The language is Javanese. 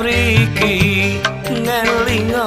mriki ngelingo